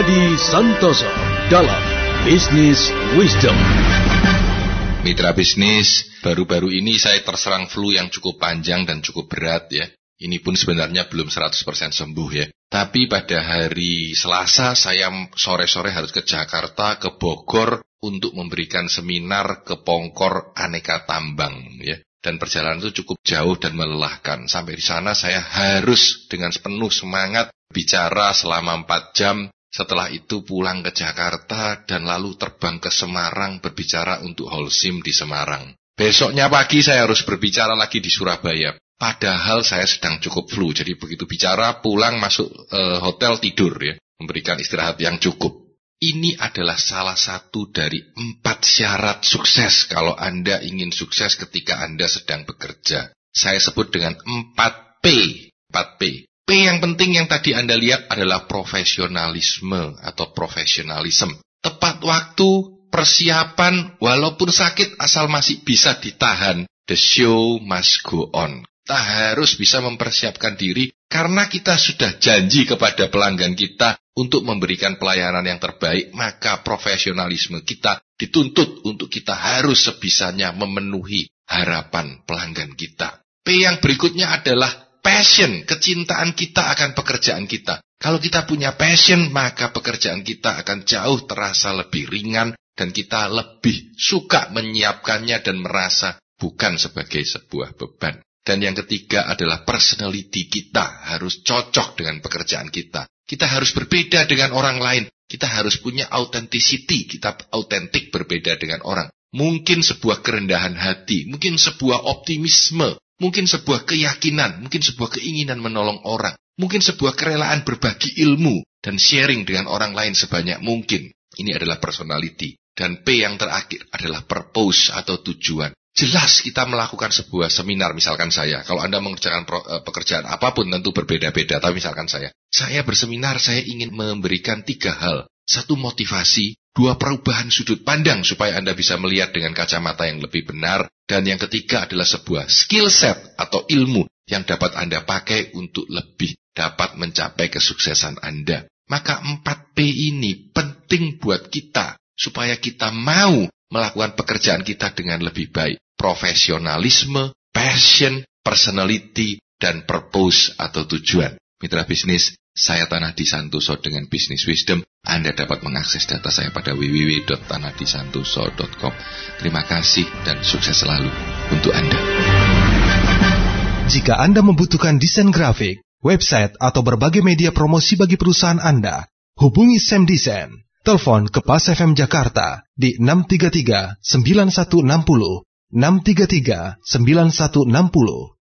Tanadi Santoso dalam Bisnis Wisdom. Mitra bisnis, baru-baru ini saya terserang flu yang cukup panjang dan cukup berat ya. Ini pun sebenarnya belum 100% sembuh ya. Tapi pada hari Selasa saya sore-sore harus ke Jakarta, ke Bogor untuk memberikan seminar ke Pongkor Aneka Tambang ya. Dan perjalanan itu cukup jauh dan melelahkan. Sampai di sana saya harus dengan penuh semangat bicara selama 4 jam setelah itu pulang ke Jakarta dan lalu terbang ke Semarang berbicara untuk Holcim di Semarang. Besoknya pagi saya harus berbicara lagi di Surabaya. Padahal saya sedang cukup flu, jadi begitu bicara pulang masuk e, hotel tidur ya, memberikan istirahat yang cukup. Ini adalah salah satu dari empat syarat sukses kalau Anda ingin sukses ketika Anda sedang bekerja. Saya sebut dengan 4P. 4P. P yang penting yang tadi Anda lihat adalah profesionalisme atau profesionalisme. Tepat waktu, persiapan, walaupun sakit asal masih bisa ditahan. The show must go on. Kita harus bisa mempersiapkan diri karena kita sudah janji kepada pelanggan kita untuk memberikan pelayanan yang terbaik, maka profesionalisme kita dituntut untuk kita harus sebisanya memenuhi harapan pelanggan kita. P yang berikutnya adalah passion, kecintaan kita akan pekerjaan kita. Kalau kita punya passion, maka pekerjaan kita akan jauh terasa lebih ringan dan kita lebih suka menyiapkannya dan merasa bukan sebagai sebuah beban. Dan yang ketiga adalah personality kita harus cocok dengan pekerjaan kita. Kita harus berbeda dengan orang lain. Kita harus punya authenticity, kita autentik berbeda dengan orang. Mungkin sebuah kerendahan hati, mungkin sebuah optimisme, Mungkin sebuah keyakinan, mungkin sebuah keinginan menolong orang, mungkin sebuah kerelaan berbagi ilmu dan sharing dengan orang lain sebanyak mungkin. Ini adalah personality. Dan P yang terakhir adalah purpose atau tujuan. Jelas kita melakukan sebuah seminar, misalkan saya. Kalau Anda mengerjakan uh, pekerjaan apa pun tentu berbeda-beda, tapi misalkan saya. Saya berseminar, saya ingin memberikan tiga hal. Satu motivasi, dua perubahan sudut pandang supaya Anda bisa melihat dengan kacamata yang lebih benar. Dan yang ketiga adalah sebuah skill set atau ilmu yang dapat Anda pakai untuk lebih dapat mencapai kesuksesan Anda. Maka 4P ini penting buat kita supaya kita mau melakukan pekerjaan kita dengan lebih baik. Profesionalisme, passion, personality, dan purpose atau tujuan. Mitra bisnis, saya Tanah di Santoso dengan Business Wisdom. Anda dapat mengakses data saya pada www.tanahdisantoso.com. Terima kasih dan sukses selalu untuk Anda. Jika Anda membutuhkan desain grafik, website atau berbagai media promosi bagi perusahaan Anda, hubungi Sam Design. Telepon ke Pas FM Jakarta di 633 9160 633 9160